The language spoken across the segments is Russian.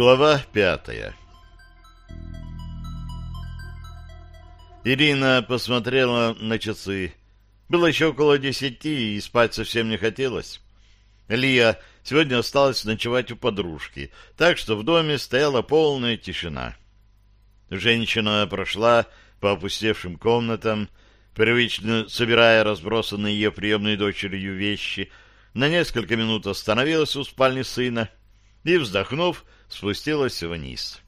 Глава пятая Ирина посмотрела на часы. Было еще около десяти, и спать совсем не хотелось. Лия сегодня осталась ночевать у подружки, так что в доме стояла полная тишина. Женщина прошла по опустевшим комнатам, привычно собирая разбросанные ее приемной дочерью вещи, на несколько минут остановилась у спальни сына и, вздохнув, спустилась вниз.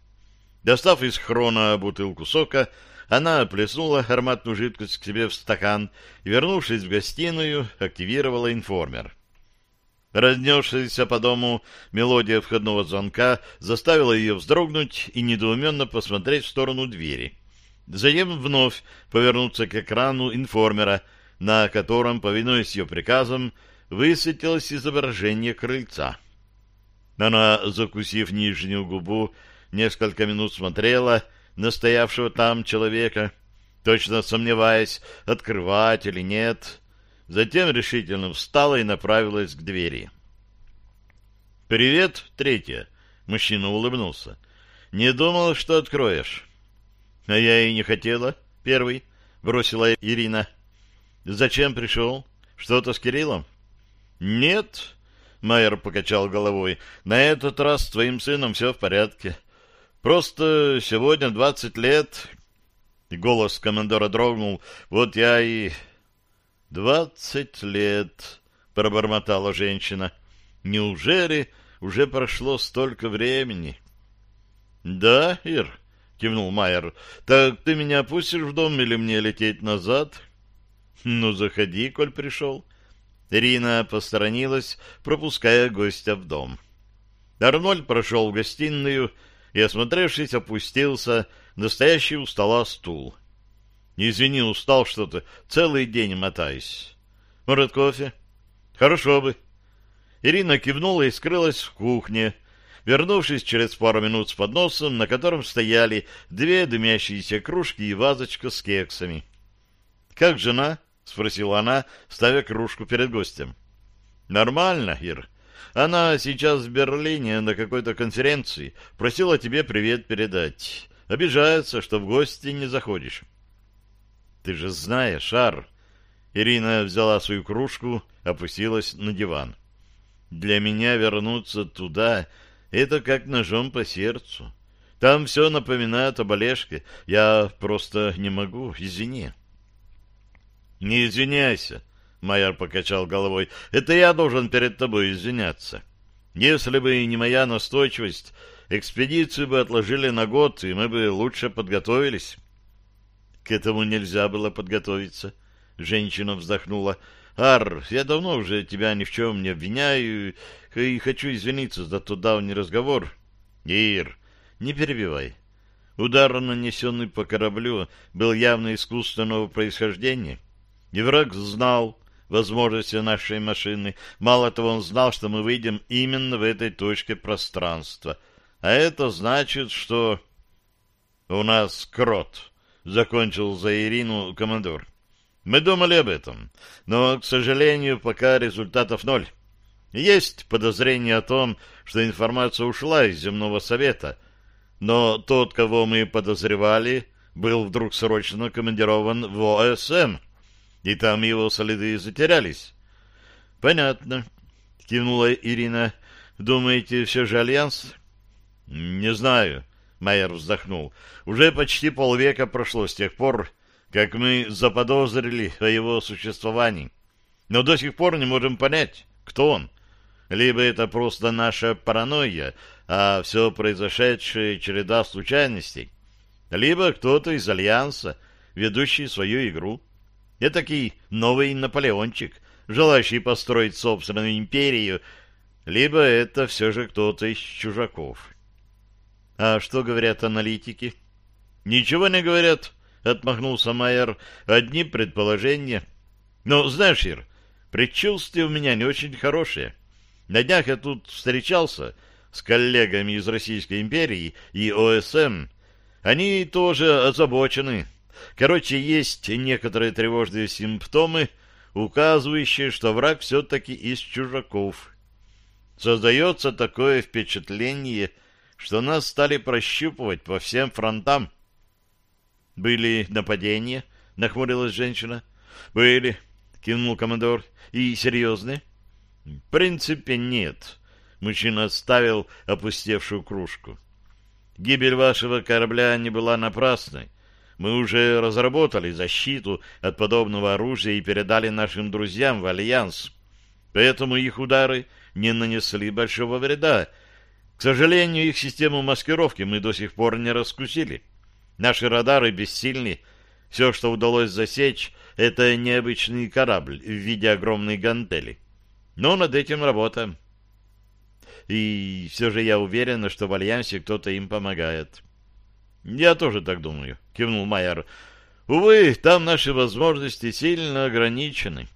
Достав из хрона бутылку сока, она плеснула ароматную жидкость к себе в стакан и, вернувшись в гостиную, активировала информер. Разнесшаяся по дому мелодия входного звонка заставила ее вздрогнуть и недоуменно посмотреть в сторону двери. Затем вновь повернуться к экрану информера, на котором, повинуясь ее приказам, высветилось изображение крыльца. Она, закусив нижнюю губу, несколько минут смотрела на стоявшего там человека, точно сомневаясь, открывать или нет. Затем решительно встала и направилась к двери. «Привет, третья!» — мужчина улыбнулся. «Не думал, что откроешь». «А я и не хотела, первый», — бросила Ирина. «Зачем пришел? Что-то с Кириллом?» «Нет», — Майер покачал головой, — «на этот раз с твоим сыном все в порядке. Просто сегодня двадцать лет...» Голос командора дрогнул. «Вот я и...» «Двадцать лет», — пробормотала женщина. «Неужели уже прошло столько времени?» «Да, Ир», — кивнул Майер. «Так ты меня опустишь в дом или мне лететь назад?» «Ну, заходи, коль пришел». Ирина посторонилась, пропуская гостя в дом. Арнольд прошел в гостиную и, осмотревшись, опустился на стоящий у стола стул. «Извини, устал что-то, целый день мотаюсь. Может, кофе?» «Хорошо бы». Ирина кивнула и скрылась в кухне, вернувшись через пару минут с подносом, на котором стояли две дымящиеся кружки и вазочка с кексами. «Как жена?» — спросила она, ставя кружку перед гостем. — Нормально, Ир. Она сейчас в Берлине на какой-то конференции. Просила тебе привет передать. Обижается, что в гости не заходишь. — Ты же знаешь, Ар... Ирина взяла свою кружку, опустилась на диван. Для меня вернуться туда — это как ножом по сердцу. Там все напоминает об Олежке. Я просто не могу, извини. — «Не извиняйся», — майор покачал головой. «Это я должен перед тобой извиняться. Если бы не моя настойчивость, экспедицию бы отложили на год, и мы бы лучше подготовились». «К этому нельзя было подготовиться», — женщина вздохнула. «Ар, я давно уже тебя ни в чем не обвиняю и хочу извиниться за тот давний разговор». «Ир, не перебивай». Удар, нанесенный по кораблю, был явно искусственного происхождения. И враг знал возможности нашей машины. Мало того, он знал, что мы выйдем именно в этой точке пространства. А это значит, что... У нас крот, — закончил за Ирину командор. Мы думали об этом, но, к сожалению, пока результатов ноль. Есть подозрение о том, что информация ушла из земного совета, но тот, кого мы подозревали, был вдруг срочно командирован в ОСМ — и там его следы затерялись. — Понятно, — кивнула Ирина. — Думаете, все же Альянс? — Не знаю, — Майер вздохнул. — Уже почти полвека прошло с тех пор, как мы заподозрили о его существовании. Но до сих пор не можем понять, кто он. Либо это просто наша паранойя, а все произошедшее череда случайностей, либо кто-то из Альянса, ведущий свою игру. — Этакий новый Наполеончик, желающий построить собственную империю, либо это все же кто-то из чужаков. А что говорят аналитики? Ничего не говорят, отмахнулся Майер. Одни предположения. Но, знаешь, Ир, предчувствия у меня не очень хорошие. На днях я тут встречался с коллегами из Российской империи и ОСМ. Они тоже озабочены Короче, есть некоторые тревожные симптомы, указывающие, что враг все-таки из чужаков. Создается такое впечатление, что нас стали прощупывать по всем фронтам. «Были нападения?» — нахмурилась женщина. «Были», — кивнул командор. «И серьезные?» «В принципе, нет». Мужчина отставил опустевшую кружку. «Гибель вашего корабля не была напрасной. Мы уже разработали защиту от подобного оружия и передали нашим друзьям в Альянс. Поэтому их удары не нанесли большого вреда. К сожалению, их систему маскировки мы до сих пор не раскусили. Наши радары бессильны. Все, что удалось засечь, это необычный корабль в виде огромной гантели. Но над этим работаем. И все же я уверен, что в Альянсе кто-то им помогает. Я тоже так думаю, кивнул Майер. Увы, там наши возможности сильно ограничены.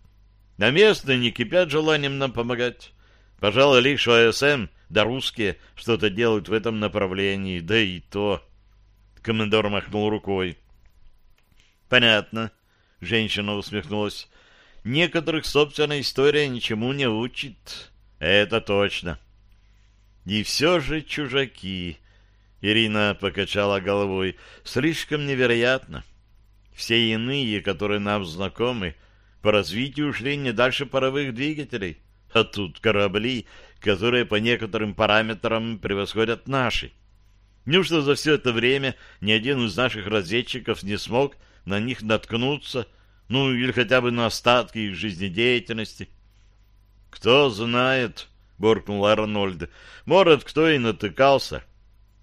А местные не кипят желанием нам помогать. Пожалуй, лишь ОСМ да русские что-то делают в этом направлении, да и то. Командор махнул рукой. Понятно. Женщина усмехнулась. Некоторых собственная история ничему не учит. Это точно. И все же чужаки. Ирина покачала головой. Слишком невероятно. Все иные, которые нам знакомы, по развитию ушли не дальше паровых двигателей. А тут корабли, которые по некоторым параметрам превосходят наши. Неужто за все это время ни один из наших разведчиков не смог на них наткнуться, ну или хотя бы на остатки их жизнедеятельности? «Кто знает», — буркнул Арнольд, — «может, кто и натыкался».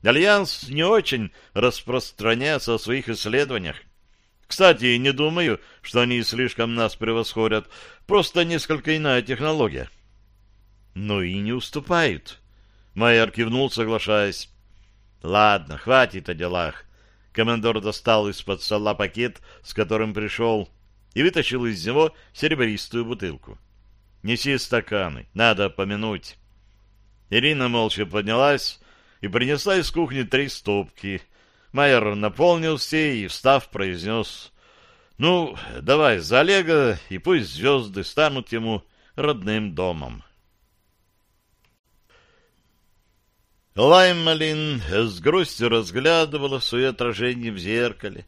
Альянс не очень распространяется о своих исследованиях. Кстати, не думаю, что они слишком нас превосходят. Просто несколько иная технология. Ну и не уступают. Майер кивнул, соглашаясь. Ладно, хватит о делах. Командор достал из-под стола пакет, с которым пришел, и вытащил из него серебристую бутылку. «Неси стаканы, надо помянуть». Ирина молча поднялась и принесла из кухни три стопки. Майер наполнил все и, встав, произнес «Ну, давай за Олега, и пусть звезды станут ему родным домом». Лаймалин с грустью разглядывала свое отражение в зеркале.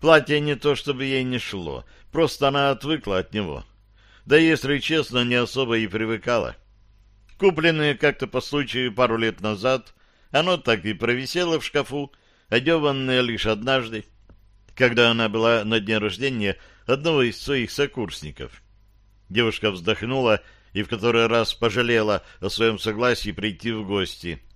Платье не то, чтобы ей не шло, просто она отвыкла от него. Да, если честно, не особо и привыкала. Купленное как-то по случаю пару лет назад, оно так и провисело в шкафу, одеванное лишь однажды, когда она была на дне рождения одного из своих сокурсников. Девушка вздохнула и в который раз пожалела о своем согласии прийти в гости —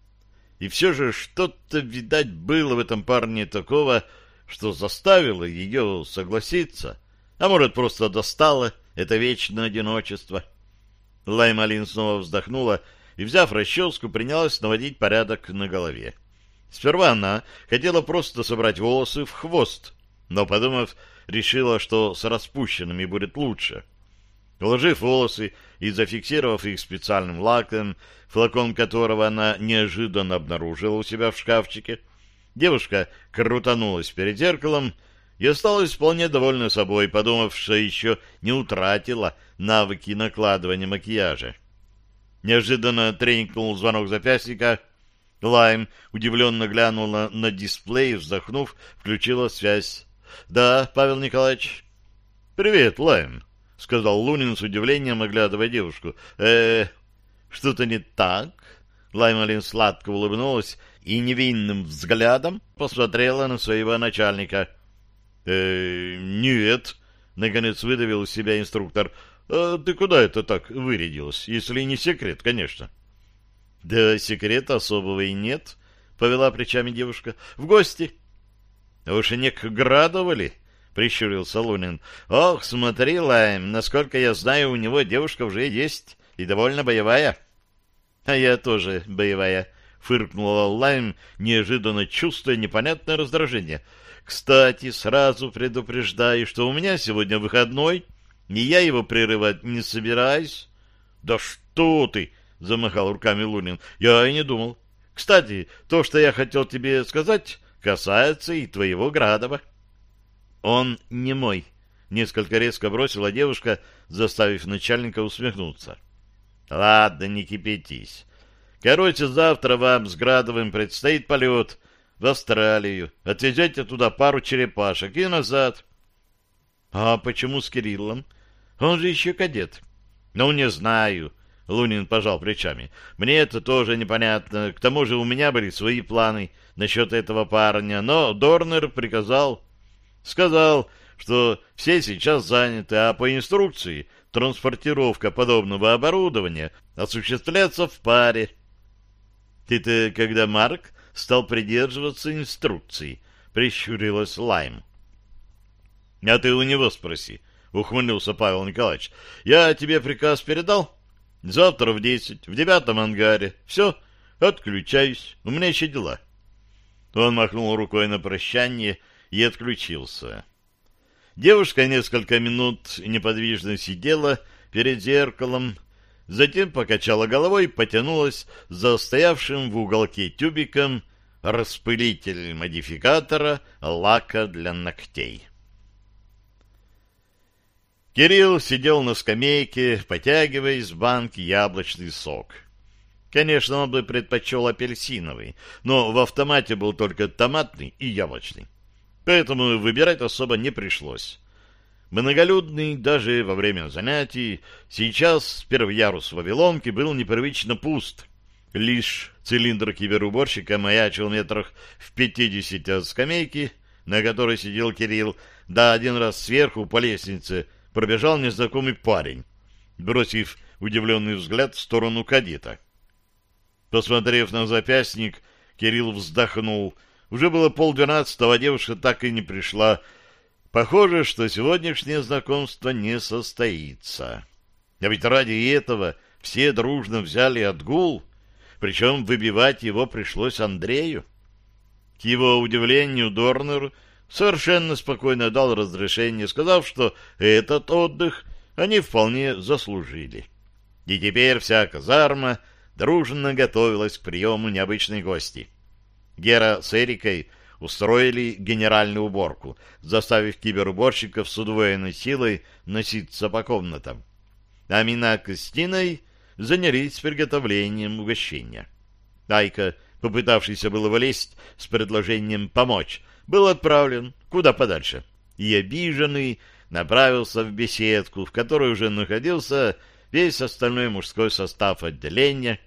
и все же что-то, видать, было в этом парне такого, что заставило ее согласиться. А может, просто достало это вечное одиночество. Лаймалин снова вздохнула и, взяв расческу, принялась наводить порядок на голове. Сперва она хотела просто собрать волосы в хвост, но, подумав, решила, что с распущенными будет лучше. Уложив волосы и зафиксировав их специальным лаком, флакон которого она неожиданно обнаружила у себя в шкафчике, девушка крутанулась перед зеркалом и осталась вполне довольна собой, подумав, что еще не утратила навыки накладывания макияжа. Неожиданно тренькнул звонок запястника. Лайм удивленно глянула на дисплей, вздохнув, включила связь. «Да, Павел Николаевич?» «Привет, Лайм», — сказал Лунин с удивлением, оглядывая девушку. э что-то не так? Лаймалин сладко улыбнулась и невинным взглядом посмотрела на своего начальника. «Э, нет», — наконец выдавил из себя инструктор. «А ты куда это так вырядилась, если не секрет, конечно?» «Да секрета особого и нет», — повела плечами девушка. «В гости». «Уж и не к Градовали?» — прищурился Лунин. «Ох, смотри, Лайм, насколько я знаю, у него девушка уже есть и довольно боевая. — А я тоже боевая, — фыркнула Лайм, неожиданно чувствуя непонятное раздражение. — Кстати, сразу предупреждаю, что у меня сегодня выходной, и я его прерывать не собираюсь. — Да что ты! — замахал руками Лунин. — Я и не думал. Кстати, то, что я хотел тебе сказать, касается и твоего Градова. — Он не мой, — несколько резко бросила девушка, заставив начальника усмехнуться. — Ладно, не кипятись. Короче, завтра вам с Градовым предстоит полет в Австралию. Отвезете туда пару черепашек и назад. — А почему с Кириллом? Он же еще кадет. — Ну, не знаю. Лунин пожал плечами. Мне это тоже непонятно. К тому же у меня были свои планы насчет этого парня. Но Дорнер приказал... Сказал, что все сейчас заняты, а по инструкции транспортировка подобного оборудования осуществляется в паре. Ты-то, когда Марк стал придерживаться инструкций, прищурилась Лайм. — А ты у него спроси, — ухмыльнулся Павел Николаевич. — Я тебе приказ передал? Завтра в десять, в девятом ангаре. Все, отключаюсь, у меня еще дела. Он махнул рукой на прощание и отключился. Девушка несколько минут неподвижно сидела перед зеркалом, затем покачала головой и потянулась за стоявшим в уголке тюбиком распылитель модификатора лака для ногтей. Кирилл сидел на скамейке, потягивая из банки яблочный сок. Конечно, он бы предпочел апельсиновый, но в автомате был только томатный и яблочный. Поэтому выбирать особо не пришлось. Многолюдный даже во время занятий, сейчас первый ярус Вавилонки был непривычно пуст. Лишь цилиндр киберуборщика маячил метрах в пятидесяти от скамейки, на которой сидел Кирилл, да один раз сверху по лестнице — пробежал незнакомый парень, бросив удивленный взгляд в сторону кадета. Посмотрев на запястник, Кирилл вздохнул. Уже было полдвенадцатого, а девушка так и не пришла. Похоже, что сегодняшнее знакомство не состоится. А ведь ради этого все дружно взяли отгул, причем выбивать его пришлось Андрею. К его удивлению, Дорнер совершенно спокойно дал разрешение, сказав, что этот отдых они вполне заслужили. И теперь вся казарма дружно готовилась к приему необычной гости. Гера с Эрикой устроили генеральную уборку, заставив киберуборщиков с удвоенной силой носиться по комнатам. А Мина с Тиной занялись приготовлением угощения. Айка, попытавшийся было влезть с предложением помочь, был отправлен куда подальше, и обиженный направился в беседку, в которой уже находился весь остальной мужской состав отделения,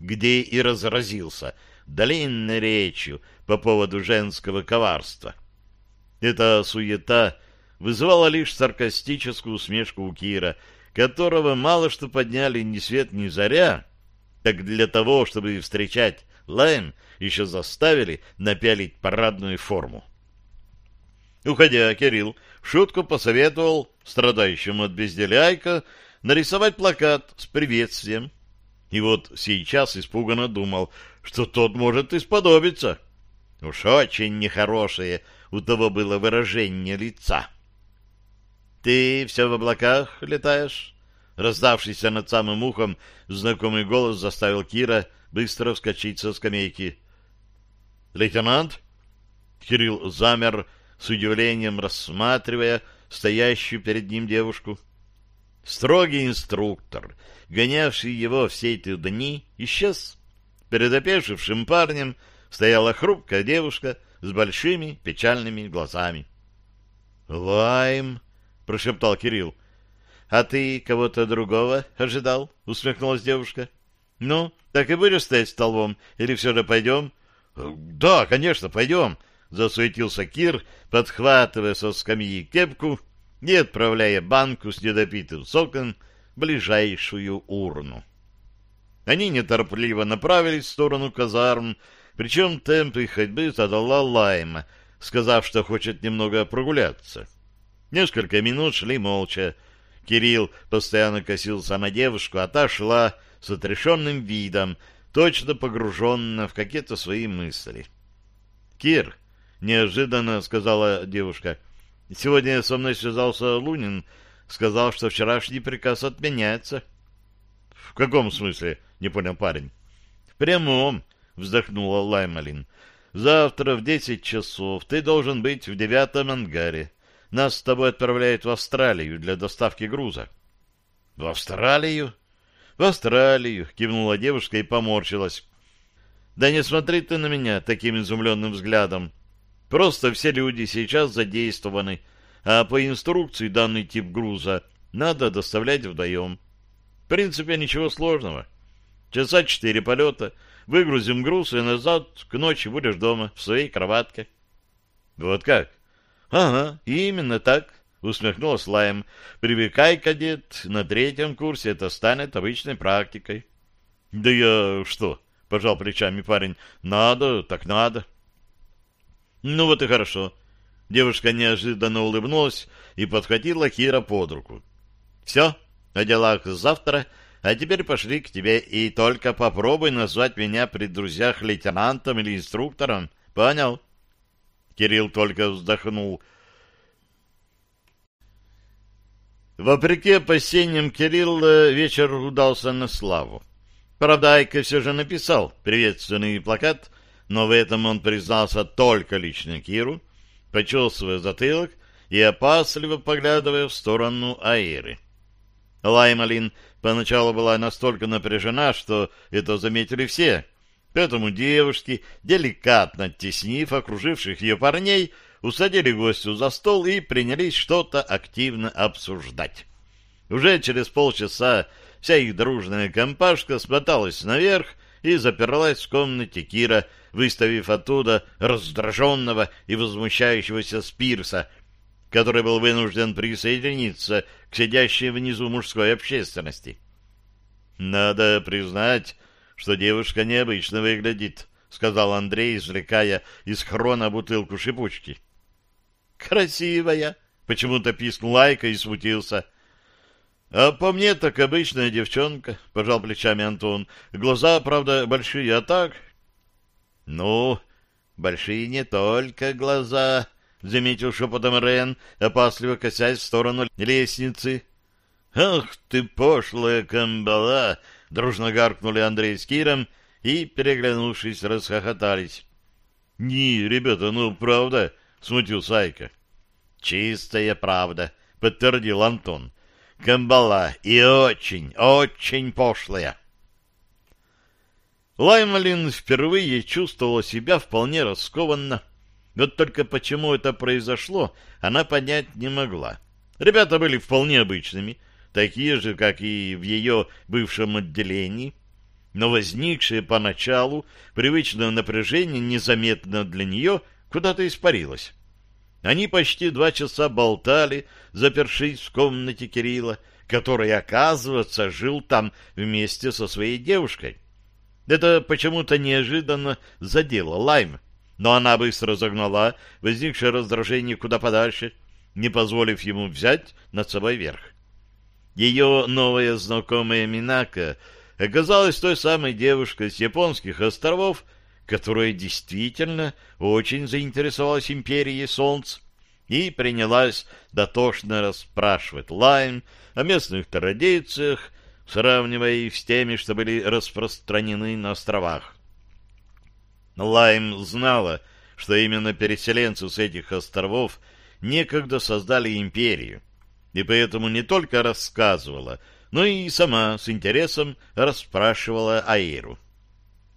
где и разразился длинной речью по поводу женского коварства. Эта суета вызывала лишь саркастическую усмешку у Кира, которого мало что подняли ни свет ни заря, так для того, чтобы встречать Лайм, еще заставили напялить парадную форму. Уходя, Кирилл в шутку посоветовал страдающему от безделяйка нарисовать плакат с приветствием. И вот сейчас испуганно думал, что тот может исподобиться. Уж очень нехорошее у того было выражение лица. — Ты все в облаках летаешь? Раздавшийся над самым ухом знакомый голос заставил Кира быстро вскочить со скамейки. — Лейтенант? Кирилл замер, с удивлением рассматривая стоящую перед ним девушку. Строгий инструктор, гонявший его все эти дни, исчез. Перед опешившим парнем стояла хрупкая девушка с большими печальными глазами. — Лайм, — прошептал Кирилл. — А ты кого-то другого ожидал? — усмехнулась девушка. — Ну, так и будешь стоять столбом, или все же пойдем? — Да, конечно, пойдем, — засуетился Кир, подхватывая со скамьи кепку и отправляя банку с недопитым соком в ближайшую урну. Они неторопливо направились в сторону казарм, причем темп их ходьбы задала Лайма, сказав, что хочет немного прогуляться. Несколько минут шли молча. Кирилл постоянно косился на девушку, а та шла с отрешенным видом, точно погруженная в какие-то свои мысли. — Кир, — неожиданно сказала девушка. — Сегодня со мной связался Лунин, сказал, что вчерашний приказ отменяется. — В каком смысле? — не понял парень. — В прямом, — вздохнула Лаймалин. — Завтра в десять часов ты должен быть в девятом ангаре. Нас с тобой отправляют в Австралию для доставки груза. — В Австралию? В Австралию, кивнула девушка и поморщилась. Да не смотри ты на меня таким изумленным взглядом. Просто все люди сейчас задействованы, а по инструкции данный тип груза надо доставлять вдвоем. В принципе, ничего сложного. Часа четыре полета, выгрузим груз и назад к ночи будешь дома, в своей кроватке. Вот как? Ага, именно так, усмехнулась Лайм. Привыкай, кадет, на третьем курсе это станет обычной практикой. Да я что, пожал плечами парень, надо, так надо. Ну вот и хорошо. Девушка неожиданно улыбнулась и подхватила Кира под руку. Все, о делах завтра, а теперь пошли к тебе и только попробуй назвать меня при друзьях лейтенантом или инструктором. Понял? Кирилл только вздохнул. Вопреки опасениям Кирилла вечер удался на славу. Правда, Айка все же написал приветственный плакат, но в этом он признался только лично Киру, почесывая затылок и опасливо поглядывая в сторону Аиры. Лаймалин поначалу была настолько напряжена, что это заметили все, поэтому девушки, деликатно оттеснив окруживших ее парней, усадили гостю за стол и принялись что-то активно обсуждать. Уже через полчаса вся их дружная компашка смоталась наверх и заперлась в комнате Кира, выставив оттуда раздраженного и возмущающегося Спирса, который был вынужден присоединиться к сидящей внизу мужской общественности. «Надо признать, что девушка необычно выглядит», — сказал Андрей, извлекая из хрона бутылку шипучки. «Красивая!» — почему-то пискнул Лайка и смутился — а по мне так обычная девчонка, — пожал плечами Антон. Глаза, правда, большие, а так... Ну, большие не только глаза, — заметил шепотом Рен, опасливо косясь в сторону лестницы. Ах ты, пошлая камбала! — дружно гаркнули Андрей с Киром и, переглянувшись, расхохотались. — Не, ребята, ну, правда, — смутился Айка. — Чистая правда, — подтвердил Антон. — Камбала и очень, очень пошлая. Лаймалин впервые чувствовала себя вполне раскованно. Вот только почему это произошло, она понять не могла. Ребята были вполне обычными, такие же, как и в ее бывшем отделении, но возникшее поначалу привычное напряжение незаметно для нее куда-то испарилось. Они почти два часа болтали, запершись в комнате Кирилла, который, оказывается, жил там вместе со своей девушкой. Это почему-то неожиданно задело Лайм, но она быстро загнала возникшее раздражение куда подальше, не позволив ему взять над собой верх. Ее новая знакомая Минака оказалась той самой девушкой с японских островов, которая действительно очень заинтересовалась империей солнц и принялась дотошно расспрашивать Лайм о местных традициях, сравнивая их с теми, что были распространены на островах. Лайм знала, что именно переселенцы с этих островов некогда создали империю, и поэтому не только рассказывала, но и сама с интересом расспрашивала Аиру.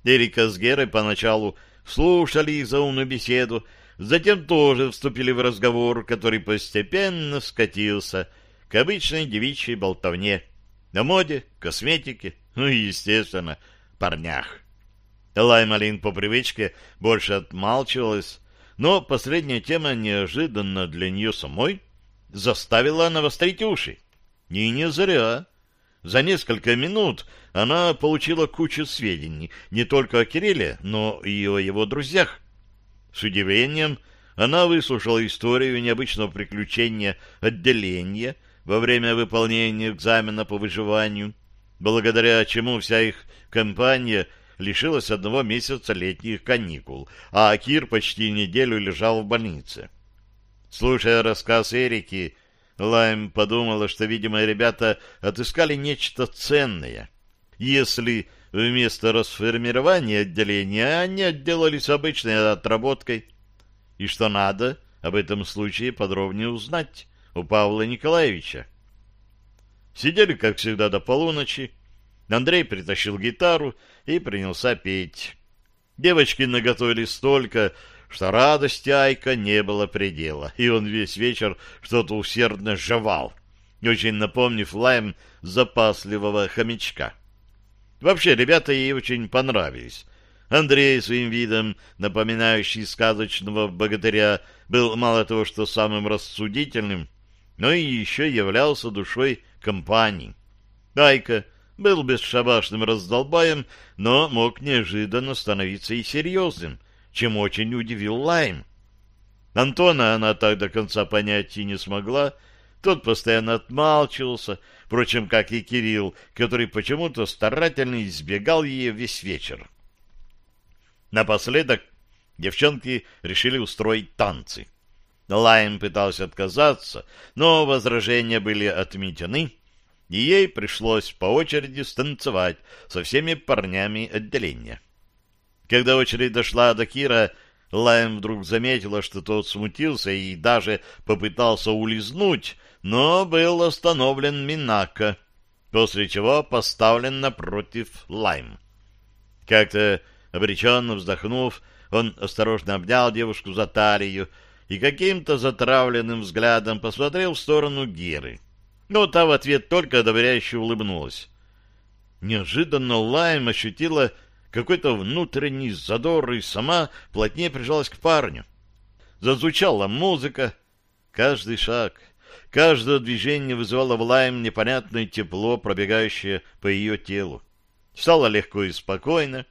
Эрика с Герой поначалу слушали их заумную беседу, затем тоже вступили в разговор, который постепенно скатился к обычной девичьей болтовне о моде, косметике, ну и, естественно, парнях. Лаймалин по привычке больше отмалчивалась, но последняя тема неожиданно для нее самой заставила навострить уши. И не зря. За несколько минут она получила кучу сведений не только о Кирилле, но и о его друзьях. С удивлением она выслушала историю необычного приключения отделения во время выполнения экзамена по выживанию, благодаря чему вся их компания лишилась одного месяца летних каникул, а Кир почти неделю лежал в больнице. Слушая рассказ Эрики, Лайм подумала, что, видимо, ребята отыскали нечто ценное. Если вместо расформирования отделения они отделались обычной отработкой, и что надо об этом случае подробнее узнать у Павла Николаевича. Сидели, как всегда, до полуночи. Андрей притащил гитару и принялся петь. Девочки наготовили столько, что радости Айка не было предела, и он весь вечер что-то усердно жевал, очень напомнив лаем запасливого хомячка. Вообще, ребята ей очень понравились. Андрей своим видом, напоминающий сказочного богатыря, был мало того, что самым рассудительным, но и еще являлся душой компании. Айка был бесшабашным раздолбаем, но мог неожиданно становиться и серьезным, чем очень удивил Лайм. Антона она так до конца понять и не смогла, тот постоянно отмалчивался, впрочем, как и Кирилл, который почему-то старательно избегал ее весь вечер. Напоследок девчонки решили устроить танцы. Лайм пытался отказаться, но возражения были отметены, и ей пришлось по очереди станцевать со всеми парнями отделения. Когда очередь дошла до Кира, Лайм вдруг заметила, что тот смутился и даже попытался улизнуть, но был остановлен Минака, после чего поставлен напротив Лайм. Как-то обреченно вздохнув, он осторожно обнял девушку за талию и каким-то затравленным взглядом посмотрел в сторону Геры. Но та в ответ только одобряюще улыбнулась. Неожиданно Лайм ощутила какой-то внутренний задор и сама плотнее прижалась к парню. Зазвучала музыка. Каждый шаг, каждое движение вызывало в Лайм непонятное тепло, пробегающее по ее телу. Стало легко и спокойно.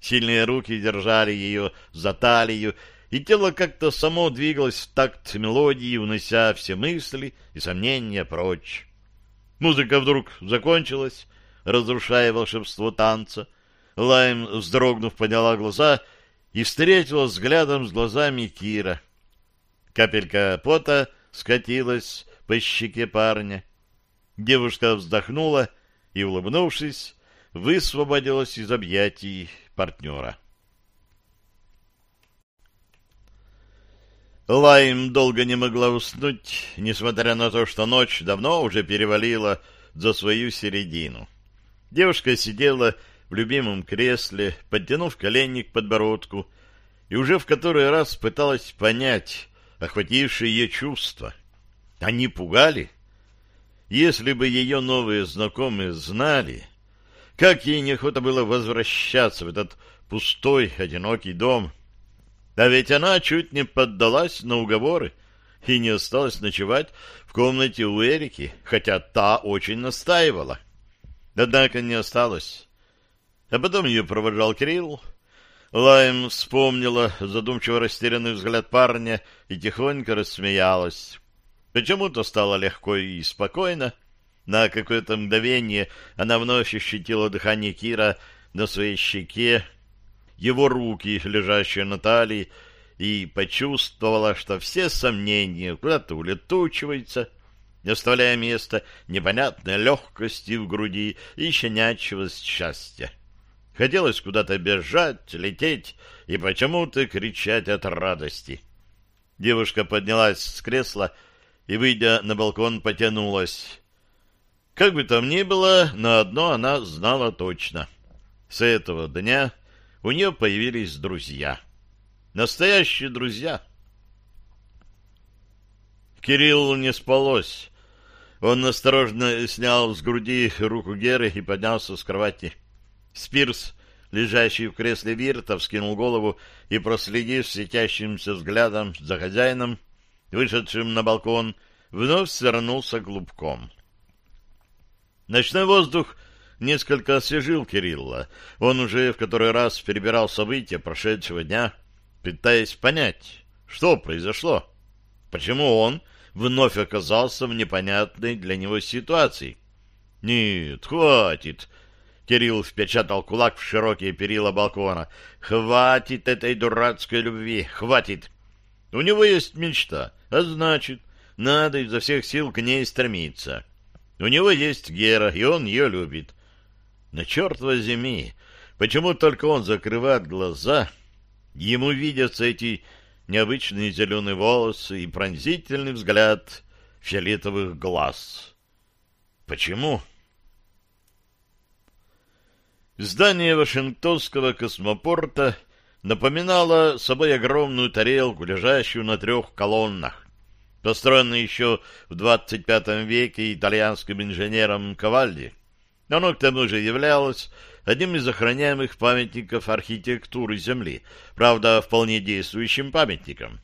Сильные руки держали ее за талию, и тело как-то само двигалось в такт мелодии, унося все мысли и сомнения прочь. Музыка вдруг закончилась, разрушая волшебство танца. Лайм, вздрогнув, подняла глаза и встретила взглядом с глазами Кира. Капелька пота скатилась по щеке парня. Девушка вздохнула и, улыбнувшись, высвободилась из объятий партнера. Лайм долго не могла уснуть, несмотря на то, что ночь давно уже перевалила за свою середину. Девушка сидела в любимом кресле, подтянув колени к подбородку, и уже в который раз пыталась понять охватившие ее чувства. Они пугали? Если бы ее новые знакомые знали, как ей неохота было возвращаться в этот пустой, одинокий дом. А ведь она чуть не поддалась на уговоры и не осталась ночевать в комнате у Эрики, хотя та очень настаивала. Однако не осталась. А потом ее провожал Кирилл. Лайм вспомнила задумчиво растерянный взгляд парня и тихонько рассмеялась. Почему-то стало легко и спокойно, на какое-то мгновение она вновь ощутила дыхание Кира на своей щеке, его руки, лежащие на талии, и почувствовала, что все сомнения куда-то улетучиваются, оставляя место непонятной легкости в груди и щенячьего счастья. Хотелось куда-то бежать, лететь и почему-то кричать от радости. Девушка поднялась с кресла и, выйдя на балкон, потянулась. Как бы там ни было, на одно она знала точно. С этого дня у нее появились друзья. Настоящие друзья. Кириллу не спалось. Он осторожно снял с груди руку Геры и поднялся с кровати. Спирс, лежащий в кресле Вирта, вскинул голову и, проследив светящимся взглядом за хозяином, вышедшим на балкон, вновь свернулся клубком. Ночной воздух несколько освежил Кирилла. Он уже в который раз перебирал события прошедшего дня, пытаясь понять, что произошло, почему он вновь оказался в непонятной для него ситуации. «Нет, хватит!» Кирилл впечатал кулак в широкие перила балкона. «Хватит этой дурацкой любви! Хватит! У него есть мечта, а значит, надо изо всех сил к ней стремиться. У него есть Гера, и он ее любит. Но черт возьми, почему только он закрывает глаза, ему видятся эти необычные зеленые волосы и пронзительный взгляд фиолетовых глаз? Почему? Здание Вашингтонского космопорта напоминало собой огромную тарелку, лежащую на трех колоннах. Построенное еще в 25 веке итальянским инженером Кавальди, оно к тому же являлось одним из охраняемых памятников архитектуры Земли, правда, вполне действующим памятником.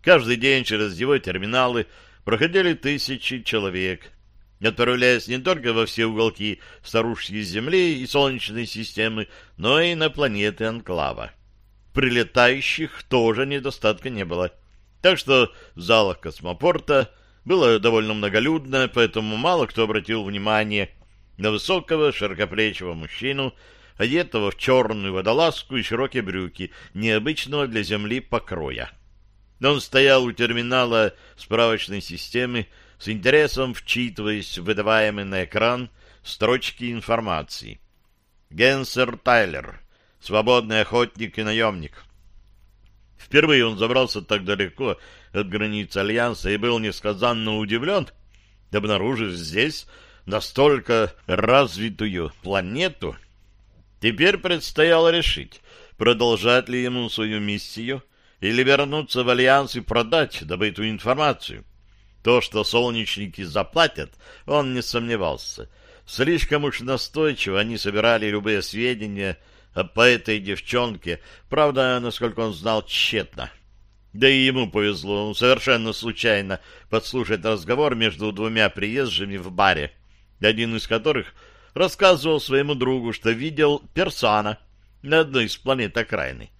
Каждый день через его терминалы проходили тысячи человек, отправляясь не только во все уголки старушки Земли и Солнечной системы, но и на планеты Анклава. Прилетающих тоже недостатка не было. Так что в залах космопорта было довольно многолюдно, поэтому мало кто обратил внимание на высокого широкоплечего мужчину, одетого в черную водолазку и широкие брюки, необычного для Земли покроя. Он стоял у терминала справочной системы, с интересом вчитываясь в выдаваемый на экран строчки информации. Генсер Тайлер, свободный охотник и наемник. Впервые он забрался так далеко от границ Альянса и был несказанно удивлен, обнаружив здесь настолько развитую планету. Теперь предстояло решить, продолжать ли ему свою миссию или вернуться в Альянс и продать добытую информацию. То, что солнечники заплатят, он не сомневался. Слишком уж настойчиво они собирали любые сведения по этой девчонке, правда, насколько он знал, тщетно. Да и ему повезло совершенно случайно подслушать разговор между двумя приезжими в баре, один из которых рассказывал своему другу, что видел персана на одной из планет окраины.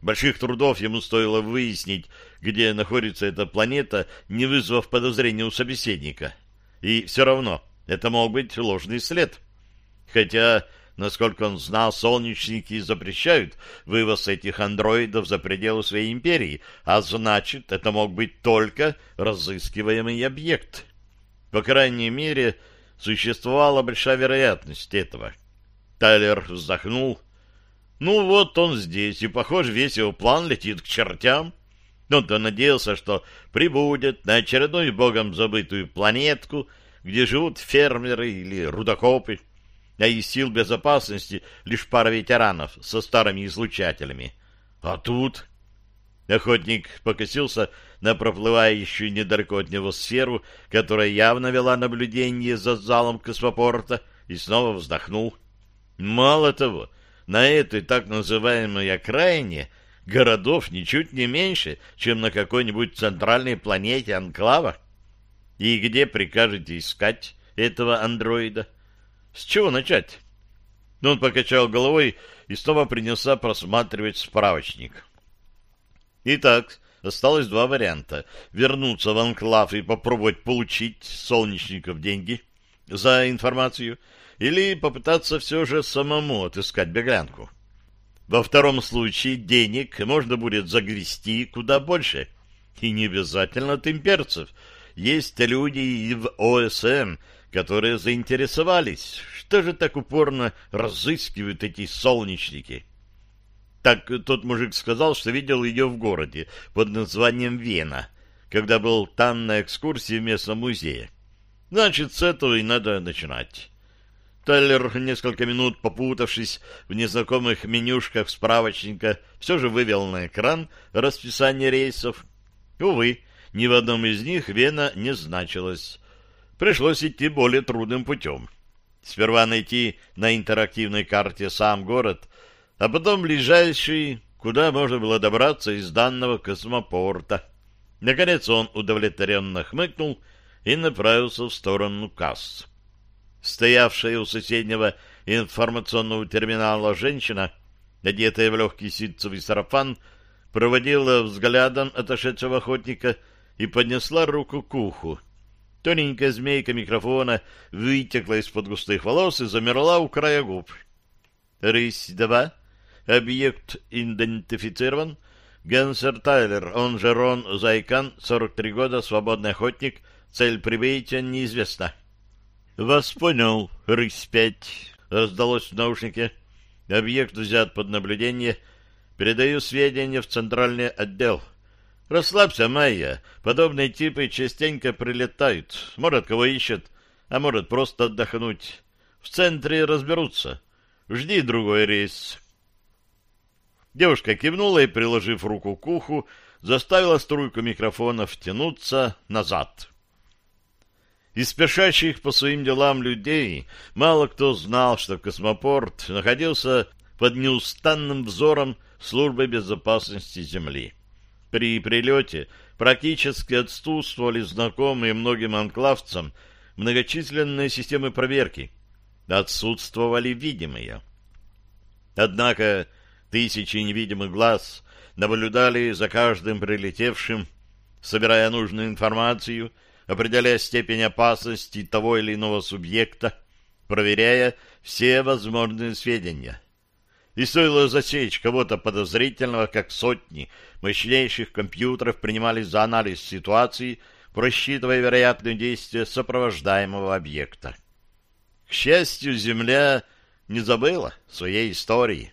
Больших трудов ему стоило выяснить, где находится эта планета, не вызвав подозрения у собеседника. И все равно это мог быть ложный след. Хотя, насколько он знал, солнечники запрещают вывоз этих андроидов за пределы своей империи, а значит, это мог быть только разыскиваемый объект. По крайней мере, существовала большая вероятность этого. Тайлер вздохнул ну вот он здесь, и, похоже, весь его план летит к чертям. Он-то надеялся, что прибудет на очередную богом забытую планетку, где живут фермеры или рудокопы, а из сил безопасности лишь пара ветеранов со старыми излучателями. А тут... Охотник покосился на проплывающую недалеко от него сферу, которая явно вела наблюдение за залом космопорта, и снова вздохнул. Мало того, на этой так называемой окраине городов ничуть не меньше, чем на какой-нибудь центральной планете Анклава. И где прикажете искать этого андроида? С чего начать? Он покачал головой и снова принялся просматривать справочник. Итак, осталось два варианта. Вернуться в Анклав и попробовать получить солнечников деньги за информацию — или попытаться все же самому отыскать беглянку. Во втором случае денег можно будет загрести куда больше. И не обязательно от имперцев. Есть люди и в ОСМ, которые заинтересовались. Что же так упорно разыскивают эти солнечники? Так тот мужик сказал, что видел ее в городе под названием Вена, когда был там на экскурсии в местном музее. Значит, с этого и надо начинать. Тайлер, несколько минут попутавшись в незнакомых менюшках справочника, все же вывел на экран расписание рейсов. Увы, ни в одном из них Вена не значилась. Пришлось идти более трудным путем. Сперва найти на интерактивной карте сам город, а потом ближайший, куда можно было добраться из данного космопорта. Наконец он удовлетворенно хмыкнул и направился в сторону касс. Стоявшая у соседнего информационного терминала женщина, одетая в легкий ситцевый сарафан, проводила взглядом отошедшего охотника и поднесла руку к уху. Тоненькая змейка микрофона вытекла из-под густых волос и замерла у края губ. «Рысь-2. Объект идентифицирован. Генсер Тайлер, он же Рон Зайкан, 43 года, свободный охотник. Цель прибытия неизвестна». «Вас понял, рысь-5», — раздалось в наушнике. «Объект взят под наблюдение. Передаю сведения в центральный отдел. Расслабься, Майя. Подобные типы частенько прилетают. Может, кого ищут, а может, просто отдохнуть. В центре разберутся. Жди другой рейс. Девушка кивнула и, приложив руку к уху, заставила струйку микрофона втянуться назад. Из спешащих по своим делам людей мало кто знал, что космопорт находился под неустанным взором службы безопасности Земли. При прилете практически отсутствовали знакомые многим анклавцам многочисленные системы проверки. Отсутствовали видимые. Однако тысячи невидимых глаз наблюдали за каждым прилетевшим, собирая нужную информацию, определяя степень опасности того или иного субъекта, проверяя все возможные сведения. И стоило засечь кого-то подозрительного, как сотни мощнейших компьютеров принимались за анализ ситуации, просчитывая вероятные действия сопровождаемого объекта. К счастью, Земля не забыла своей истории.